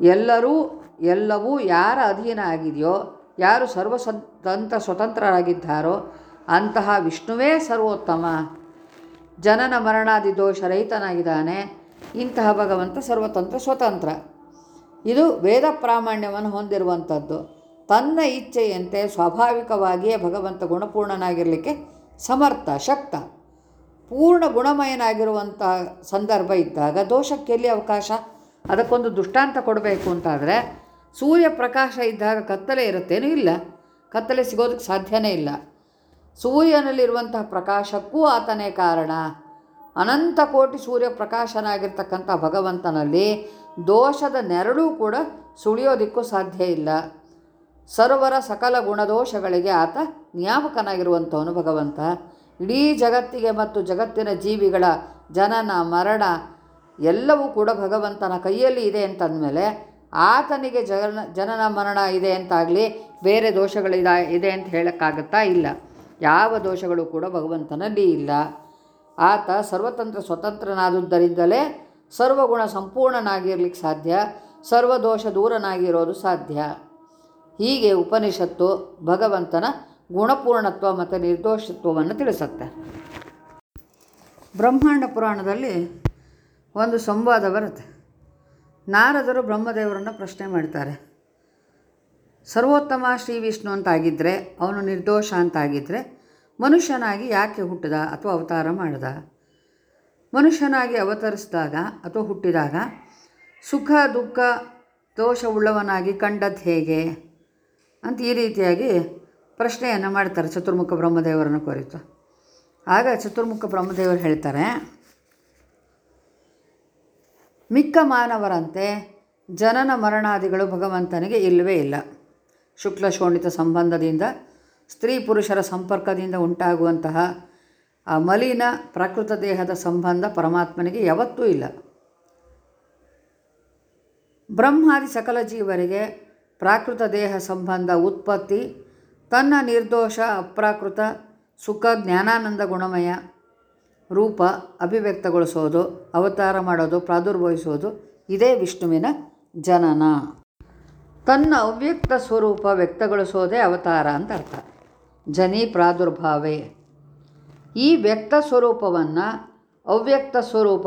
ಎಲ್ಲರೂ, ಎಲ್ಲವೂ ಯಾರ ಅಧೀನ ಆಗಿದೆಯೋ, ಯಾರು ಸರ್ವಸ್ವತಂತ್ರ ಸ್ವತಂತ್ರರಾಗಿದ್ದಾರೋ ಅಂತಹ ವಿಷ್ಣುವೇ ಸರ್ವೋತ್ತಮ. ಜನನ ಮರಣಾದಿ ದೋಷ ರಹಿತನಾಗಿದ್ದಾನೆ ಇಂತಹ ಭಗವಂತ ಸರ್ವತಂತ್ರ ಸ್ವತಂತ್ರ. ಇದು ವೇದ ಪ್ರಾಮಾಣ್ಯವನ್ನು ಹೊಂದಿರುವಂಥದ್ದು. ತನ್ನ ಇಚ್ಛೆಯಂತೆ ಸ್ವಾಭಾವಿಕವಾಗಿಯೇ ಭಗವಂತ ಗುಣಪೂರ್ಣನಾಗಿರಲಿಕ್ಕೆ ಸಮರ್ಥ, ಶಕ್ತ. ಪೂರ್ಣ ಗುಣಮಯನಾಗಿರುವಂಥ ಸಂದರ್ಭ ಇದ್ದಾಗ ದೋಷಕ್ಕೆ ಎಲ್ಲಿ ಅವಕಾಶ? ಅದಕ್ಕೊಂದು ದೃಷ್ಟಾಂತ ಕೊಡಬೇಕು ಅಂತಾದರೆ ಸೂರ್ಯ ಪ್ರಕಾಶ ಇದ್ದಾಗ ಕತ್ತಲೆ ಇರುತ್ತೇನೂ ಇಲ್ಲ. ಕತ್ತಲೆ ಸಿಗೋದಕ್ಕೆ ಸಾಧ್ಯನೇ ಇಲ್ಲ. ಸೂರ್ಯನಲ್ಲಿರುವಂತಹ ಪ್ರಕಾಶಕ್ಕೂ ಆತನೇ ಕಾರಣ. ಅನಂತ ಕೋಟಿ ಸೂರ್ಯ ಪ್ರಕಾಶನಾಗಿರ್ತಕ್ಕಂಥ ಭಗವಂತನಲ್ಲಿ ದೋಷದ ನೆರಳು ಕೂಡ ಸುಳಿಯೋದಿಕ್ಕೂ ಸಾಧ್ಯ ಇಲ್ಲ. ಸರ್ವರ ಸಕಲ ಗುಣದೋಷಗಳಿಗೆ ಆತ ನಿಯಾಮಕನಾಗಿರುವಂಥವನು ಭಗವಂತ. ಇಡೀ ಜಗತ್ತಿಗೆ ಮತ್ತು ಜಗತ್ತಿನ ಜೀವಿಗಳ ಜನನ, ಮರಣ ಎಲ್ಲವೂ ಕೂಡ ಭಗವಂತನ ಕೈಯಲ್ಲಿ ಇದೆ ಅಂತಂದಮೇಲೆ ಆತನಿಗೆ ಜನ, ಜನನ ಮರಣ ಇದೆ ಅಂತಾಗಲಿ ಬೇರೆ ದೋಷಗಳಿದ, ಇದೆ ಅಂತ ಹೇಳೋಕ್ಕಾಗುತ್ತಾ ಇಲ್ಲ. ಯಾವ ದೋಷಗಳು ಕೂಡ ಭಗವಂತನಲ್ಲಿ ಇಲ್ಲ. ಆತ ಸರ್ವತಂತ್ರ ಸ್ವತಂತ್ರನಾದುದರಿಂದಲೇ ಸರ್ವಗುಣ ಸಂಪೂರ್ಣನಾಗಿರ್ಲಿಕ್ಕೆ ಸಾಧ್ಯ, ಸರ್ವದೋಷ ದೂರನಾಗಿರೋದು ಸಾಧ್ಯ. ಹೀಗೆ ಉಪನಿಷತ್ತು ಭಗವಂತನ ಗುಣಪೂರ್ಣತ್ವ ಮತ್ತು ನಿರ್ದೋಷತ್ವವನ್ನು ತಿಳಿಸುತ್ತೆ. ಬ್ರಹ್ಮಾಂಡ ಪುರಾಣದಲ್ಲಿ ಒಂದು ಸಂವಾದ ಬರುತ್ತೆ. ನಾರದರು ಬ್ರಹ್ಮದೇವರನ್ನು ಪ್ರಶ್ನೆ ಮಾಡ್ತಾರೆ. ಸರ್ವೋತ್ತಮ ಶ್ರೀ ವಿಷ್ಣು ಅಂತಾಗಿದ್ದರೆ ಅವನು ನಿರ್ದೋಷ ಅಂತಾಗಿದ್ದರೆ ಮನುಷ್ಯನಾಗಿ ಯಾಕೆ ಹುಟ್ಟಿದ ಅಥವಾ ಅವತಾರ ಮಾಡಿದ? ಮನುಷ್ಯನಾಗಿ ಅವತರಿಸಿದಾಗ ಅಥವಾ ಹುಟ್ಟಿದಾಗ ಸುಖ, ದುಃಖ ದೋಷವುಳ್ಳವನಾಗಿ ಕಂಡದ್ದು ಹೇಗೆ? ಅಂತ ಈ ರೀತಿಯಾಗಿ ಪ್ರಶ್ನೆಯನ್ನು ಮಾಡ್ತಾರೆ ಚತುರ್ಮುಖ ಬ್ರಹ್ಮದೇವರನ್ನು ಕುರಿತು. ಆಗ ಚತುರ್ಮುಖ ಬ್ರಹ್ಮದೇವರು ಹೇಳ್ತಾರೆ, ಮಿಕ್ಕ ಮಾನವರಂತೆ ಜನನ ಮರಣಾದಿಗಳು ಭಗವಂತನಿಗೆ ಇಲ್ಲವೇ ಇಲ್ಲ. ಶುಕ್ಲ ಶೋಣಿತ ಸಂಬಂಧದಿಂದ ಸ್ತ್ರೀ ಪುರುಷರ ಸಂಪರ್ಕದಿಂದ ಉಂಟಾಗುವಂತಹ ಆ ಮಲಿನ ಪ್ರಾಕೃತ ದೇಹದ ಸಂಬಂಧ ಪರಮಾತ್ಮನಿಗೆ ಯಾವತ್ತೂ ಇಲ್ಲ. ಬ್ರಹ್ಮಾದಿ ಸಕಲ ಜೀವರಿಗೆ ಪ್ರಾಕೃತ ದೇಹ ಸಂಬಂಧ ಉತ್ಪತ್ತಿ, ತನ್ನ ನಿರ್ದೋಷ, ಅಪ್ರಾಕೃತ, ಸುಖ, ಜ್ಞಾನಾನಂದ ಗುಣಮಯ ರೂಪ ಅಭಿವ್ಯಕ್ತಗೊಳಿಸೋದು, ಅವತಾರ ಮಾಡೋದು, ಪ್ರಾದುರ್ಭವಿಸೋದು ಇದೇ ವಿಷ್ಣುವಿನ ಜನನ. ತನ್ನ ಅವ್ಯಕ್ತ ಸ್ವರೂಪ ವ್ಯಕ್ತಗೊಳಿಸೋದೇ ಅವತಾರ ಅಂತ ಅರ್ಥ. ಜನಿ ಪ್ರಾದುರ್ಭಾವೇ. ಈ ವ್ಯಕ್ತ ಸ್ವರೂಪವನ್ನು ಅವ್ಯಕ್ತ ಸ್ವರೂಪ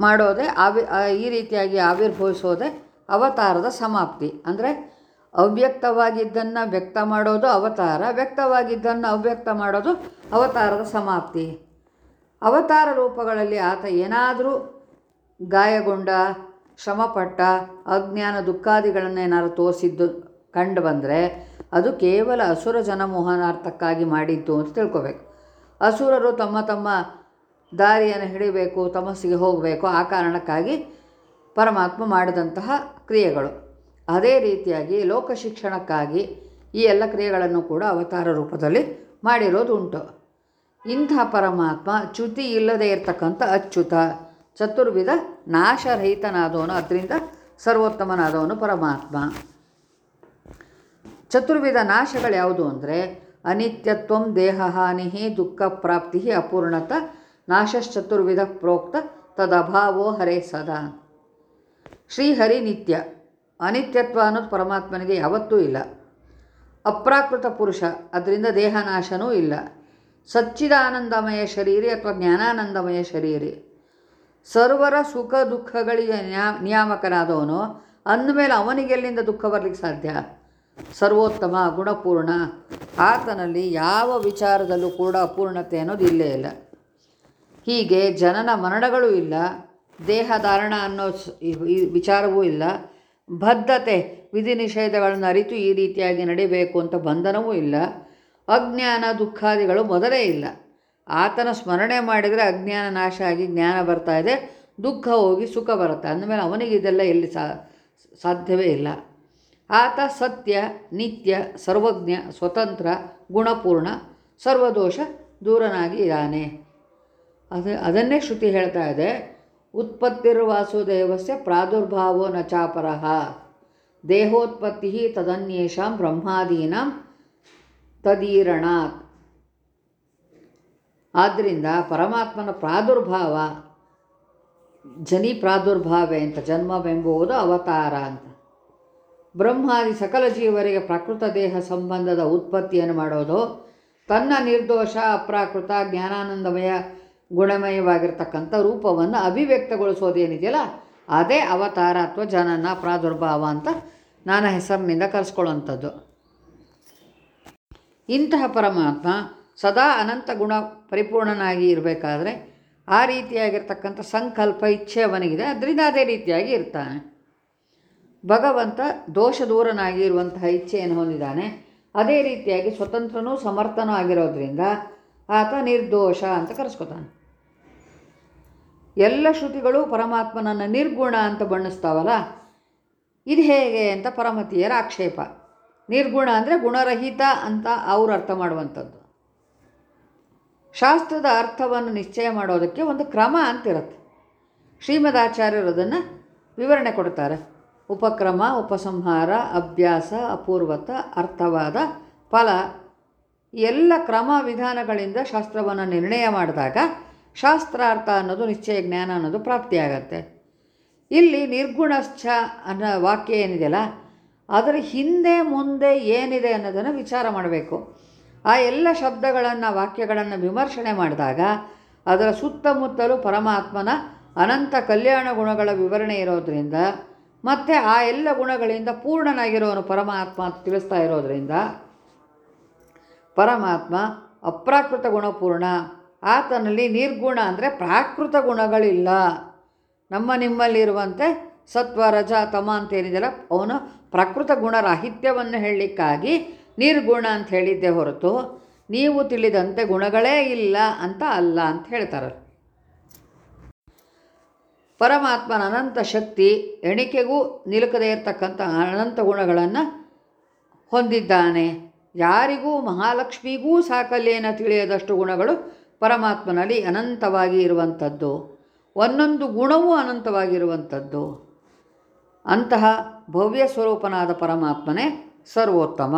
ಮಾಡೋದೇ ಆವಿ ಈ ರೀತಿಯಾಗಿ ಆವಿರ್ಭವಿಸೋದೇ ಅವತಾರದ ಸಮಾಪ್ತಿ. ಅಂದರೆ ಅವ್ಯಕ್ತವಾಗಿದ್ದನ್ನು ವ್ಯಕ್ತ ಮಾಡೋದು ಅವತಾರ, ವ್ಯಕ್ತವಾಗಿದ್ದನ್ನು ಅವ್ಯಕ್ತ ಮಾಡೋದು ಅವತಾರದ ಸಮಾಪ್ತಿ. ಅವತಾರ ರೂಪಗಳಲ್ಲಿ ಆತ ಏನಾದರೂ ಗಾಯಗೊಂಡ ಶ್ರಮಪಟ್ಟ ಅಜ್ಞಾನ ದುಃಖಾದಿಗಳನ್ನೇನಾದ್ರು ತೋರಿಸಿದ್ದು ಕಂಡು ಬಂದರೆ ಅದು ಕೇವಲ ಅಸುರ ಜನಮೋಹನಾರ್ಥಕ್ಕಾಗಿ ಮಾಡಿದ್ದು ಅಂತ ತಿಳ್ಕೊಬೇಕು. ಅಸುರರು ತಮ್ಮ ತಮ್ಮ ದಾರಿಯನ್ನು ಹಿಡಿಬೇಕು, ತಮಸ್ಸಿಗೆ ಹೋಗಬೇಕು, ಆ ಕಾರಣಕ್ಕಾಗಿ ಪರಮಾತ್ಮ ಮಾಡಿದಂತಹ ಕ್ರಿಯೆಗಳು. ಅದೇ ರೀತಿಯಾಗಿ ಲೋಕ ಶಿಕ್ಷಣಕ್ಕಾಗಿ ಈ ಎಲ್ಲ ಕ್ರಿಯೆಗಳನ್ನು ಕೂಡ ಅವತಾರ ರೂಪದಲ್ಲಿ ಮಾಡಿರೋದು ಉಂಟು ಇಂಥ ಪರಮಾತ್ಮ ಚ್ಯುತಿ ಇಲ್ಲದೆ ಇರತಕ್ಕಂಥ ಅಚ್ಯುತ. ಚತುರ್ವಿಧ ನಾಶರಹಿತನಾದವನು, ಅದರಿಂದ ಸರ್ವೋತ್ತಮನಾದವನು ಪರಮಾತ್ಮ. ಚತುರ್ವಿಧ ನಾಶಗಳು ಯಾವುದು ಅಂದರೆ, ಅನಿತ್ಯತ್ವಂ ದೇಹಹಾನಿ ದುಃಖ ಪ್ರಾಪ್ತಿ ಅಪೂರ್ಣತ ನಾಶಶ್ಚತುರ್ವಿಧ ಪ್ರೋಕ್ತ ತದಭಾವೋ ಹರೇ ಸದಾ. ಶ್ರೀಹರಿ ನಿತ್ಯ. ಅನಿತ್ಯತ್ವ ಅನ್ನೋದು ಪರಮಾತ್ಮನಿಗೆ ಯಾವತ್ತೂ ಇಲ್ಲ. ಅಪ್ರಾಕೃತ ಪುರುಷ, ಅದರಿಂದ ದೇಹನಾಶನೂ ಇಲ್ಲ. ಸಚ್ಚಿದಾನಂದಮಯ ಶರೀರಿ ಅಥವಾ ಜ್ಞಾನಾನಂದಮಯ ಶರೀರಿ. ಸರ್ವರ ಸುಖ ದುಃಖಗಳಿಗೆ ನ್ಯಾ, ನಿಯಾಮಕನಾದವನು ಅಂದಮೇಲೆ ಅವನಿಗೆಲ್ಲಿಂದ ದುಃಖ ಬರಲಿಕ್ಕೆ ಸಾಧ್ಯ? ಸರ್ವೋತ್ತಮ, ಗುಣಪೂರ್ಣ. ಆತನಲ್ಲಿ ಯಾವ ವಿಚಾರದಲ್ಲೂ ಕೂಡ ಅಪೂರ್ಣತೆ ಅನ್ನೋದು ಇಲ್ಲೇ ಇಲ್ಲ. ಹೀಗೆ ಜನನ ಮರಣಗಳೂ ಇಲ್ಲ ದೇಹ ಧಾರಣ ಅನ್ನೋ ವಿಚಾರವೂ ಇಲ್ಲ. ಬದ್ಧತೆ ವಿಧಿ ನಿಷೇಧಗಳನ್ನು ಅರಿತು ಈ ರೀತಿಯಾಗಿ ನಡಿಬೇಕು ಅಂತ ಬಂಧನವೂ ಇಲ್ಲ. ಅಜ್ಞಾನ, ದುಃಖಾದಿಗಳು ಮೊದಲೇ ಇಲ್ಲ. ಆತನ ಸ್ಮರಣೆ ಮಾಡಿದರೆ ಅಜ್ಞಾನ ನಾಶ ಆಗಿ ಜ್ಞಾನ ಬರ್ತಾ ಇದೆ, ದುಃಖ ಹೋಗಿ ಸುಖ ಬರುತ್ತೆ. ಅಂದಮೇಲೆ ಅವನಿಗೆ ಇದೆಲ್ಲ ಎಲ್ಲಿ ಸಾಧ್ಯವೇ ಇಲ್ಲ. ಆತ ಸತ್ಯ, ನಿತ್ಯ, ಸರ್ವಜ್ಞ, ಸ್ವತಂತ್ರ, ಗುಣಪೂರ್ಣ, ಸರ್ವದೋಷ ದೂರನಾಗಿ ಇದ್ದಾನೆ. ಅದು, ಅದನ್ನೇ ಶ್ರುತಿ ಹೇಳ್ತಾ ಇದೆ. ಉತ್ಪತ್ತಿರ್ವಾಸುದೇವಸ್ಯ ಪ್ರಾದುರ್ಭಾವೋ ನ ಚಾಪರಃ. ದೇಹೋತ್ಪತ್ತಿ ತದನ್ಯೇಷಾಂ ಬ್ರಹ್ಮಾದೀನಾಂ ತದೀರಣಾತ್. ಆದ್ದರಿಂದ ಪರಮಾತ್ಮನ ಪ್ರಾದುರ್ಭಾವ, ಜನಿ ಪ್ರಾದುರ್ಭಾವೆ ಅಂತ ಜನ್ಮವೆಂಬುವುದು ಅವತಾರ ಅಂತ. ಬ್ರಹ್ಮಾದಿ ಸಕಲ ಜೀವರಿಗೆ ಪ್ರಕೃತ ದೇಹ ಸಂಬಂಧದ ಉತ್ಪತ್ತಿಯನ್ನು ಮಾಡೋದು ತನ್ನ ನಿರ್ದೋಷ, ಅಪ್ರಾಕೃತ, ಜ್ಞಾನಾನಂದಮಯ, ಗುಣಮಯವಾಗಿರ್ತಕ್ಕಂಥ ರೂಪವನ್ನು ಅಭಿವ್ಯಕ್ತಗೊಳಿಸೋದೇನಿದೆಯಲ್ಲ, ಅದೇ ಅವತಾರ ಅಥವಾ ಜನನ ಪ್ರಾದುರ್ಭಾವ ಅಂತ ನಾನಾ ಹೆಸರಿನಿಂದ ಕರೆಸ್ಕೊಳ್ಳುವಂಥದ್ದು. ಇಂತಹ ಪರಮಾತ್ಮ ಸದಾ ಅನಂತ ಗುಣ ಪರಿಪೂರ್ಣನಾಗಿ ಇರಬೇಕಾದ್ರೆ ಆ ರೀತಿಯಾಗಿರ್ತಕ್ಕಂಥ ಸಂಕಲ್ಪ, ಇಚ್ಛೆ ಅವನಿಗಿದೆ. ಅದರಿಂದ ಅದೇ ರೀತಿಯಾಗಿ ಇರ್ತಾನೆ. ಭಗವಂತ ದೋಷ ದೂರನಾಗಿ ಇರುವಂತಹ ಇಚ್ಛೆಯನ್ನು ಹೊಂದಿದ್ದಾನೆ. ಅದೇ ರೀತಿಯಾಗಿ ಸ್ವತಂತ್ರನೂ ಸಮರ್ಥನೂ ಆಗಿರೋದ್ರಿಂದ ಆತ ನಿರ್ದೋಷ ಅಂತ ಕರೆಸ್ಕೊತಾನೆ. ಎಲ್ಲ ಶ್ರುತಿಗಳು ಪರಮಾತ್ಮನನ್ನು ನಿರ್ಗುಣ ಅಂತ ಬಣ್ಣಿಸ್ತಾವಲ್ಲ, ಇದು ಹೇಗೆ ಅಂತ ಪರಮತಿಯರ ಆಕ್ಷೇಪ. ನಿರ್ಗುಣ ಅಂದರೆ ಗುಣರಹಿತ ಅಂತ ಅವರು ಅರ್ಥ ಮಾಡುವಂಥದ್ದು. ಶಾಸ್ತ್ರದ ಅರ್ಥವನ್ನು ನಿಶ್ಚಯ ಮಾಡೋದಕ್ಕೆ ಒಂದು ಕ್ರಮ ಅಂತಿರುತ್ತೆ. ಶ್ರೀಮದಾಚಾರ್ಯರು ಅದನ್ನು ವಿವರಣೆ ಕೊಡ್ತಾರೆ. ಉಪಕ್ರಮ, ಉಪಸಂಹಾರ, ಅಭ್ಯಾಸ, ಅಪೂರ್ವತ, ಅರ್ಥವಾದ ಫಲ ಎಲ್ಲ ಕ್ರಮ ವಿಧಾನಗಳಿಂದ ಶಾಸ್ತ್ರವನ್ನು ನಿರ್ಣಯ ಮಾಡಿದಾಗ ಶಾಸ್ತ್ರಾರ್ಥ ಅನ್ನೋದು, ನಿಶ್ಚಯ ಜ್ಞಾನ ಅನ್ನೋದು ಪ್ರಾಪ್ತಿಯಾಗತ್ತೆ. ಇಲ್ಲಿ ನಿರ್ಗುಣಶ್ಚ ಅನ್ನೋ ವಾಕ್ಯ ಏನಿದೆಯಲ್ಲ, ಅದರ ಹಿಂದೆ ಮುಂದೆ ಏನಿದೆ ಅನ್ನೋದನ್ನು ವಿಚಾರ ಮಾಡಬೇಕು. ಆ ಎಲ್ಲ ಶಬ್ದಗಳನ್ನು, ವಾಕ್ಯಗಳನ್ನು ವಿಮರ್ಶನೆ ಮಾಡಿದಾಗ ಅದರ ಸುತ್ತಮುತ್ತಲೂ ಪರಮಾತ್ಮನ ಅನಂತ ಕಲ್ಯಾಣ ಗುಣಗಳ ವಿವರಣೆ ಇರೋದರಿಂದ ಮತ್ತು ಆ ಎಲ್ಲ ಗುಣಗಳಿಂದ ಪೂರ್ಣನಾಗಿರೋನು ಪರಮಾತ್ಮ ಅಂತ ತಿಳಿಸ್ತಾ ಇರೋದರಿಂದ ಪರಮಾತ್ಮ ಅಪ್ರಾಕೃತ ಗುಣಪೂರ್ಣ. ಆತನಲ್ಲಿ ನಿರ್ಗುಣ ಅಂದರೆ ಪ್ರಾಕೃತ ಗುಣಗಳಿಲ್ಲ. ನಮ್ಮ ನಿಮ್ಮಲ್ಲಿರುವಂತೆ ಸತ್ವ, ರಜ, ತಮ ಅಂತ ಏನಿದೆಯಲ್ಲ, ಅವನು ಪ್ರಾಕೃತ ಗುಣರಾಹಿತ್ಯವನ್ನು ಹೇಳಲಿಕ್ಕಾಗಿ ನಿರ್ಗುಣ ಅಂತ ಹೇಳಿದ್ದೆ ಹೊರತು ನೀವು ತಿಳಿದಂತೆ ಗುಣಗಳೇ ಇಲ್ಲ ಅಂತ ಅಲ್ಲ ಅಂತ ಹೇಳ್ತಾರೆ. ಪರಮಾತ್ಮನ ಅನಂತ ಶಕ್ತಿ ಎಣಿಕೆಗೂ ನಿಲುಕದೇ ಇರತಕ್ಕಂಥ ಅನಂತ ಗುಣಗಳನ್ನು ಹೊಂದಿದ್ದಾನೆ. ಯಾರಿಗೂ ಮಹಾಲಕ್ಷ್ಮಿಗೂ ಸಾಕಲ್ಯೇನ ತಿಳಿಯದಷ್ಟು ಗುಣಗಳು ಪರಮಾತ್ಮನಲ್ಲಿ ಅನಂತವಾಗಿ ಇರುವಂಥದ್ದು. ಒಂದೊಂದು ಗುಣವೂ ಅನಂತವಾಗಿರುವಂಥದ್ದು ಅಂತಹ ಭವ್ಯ ಸ್ವರೂಪನಾದ ಪರಮಾತ್ಮನೇ ಸರ್ವೋತ್ತಮ.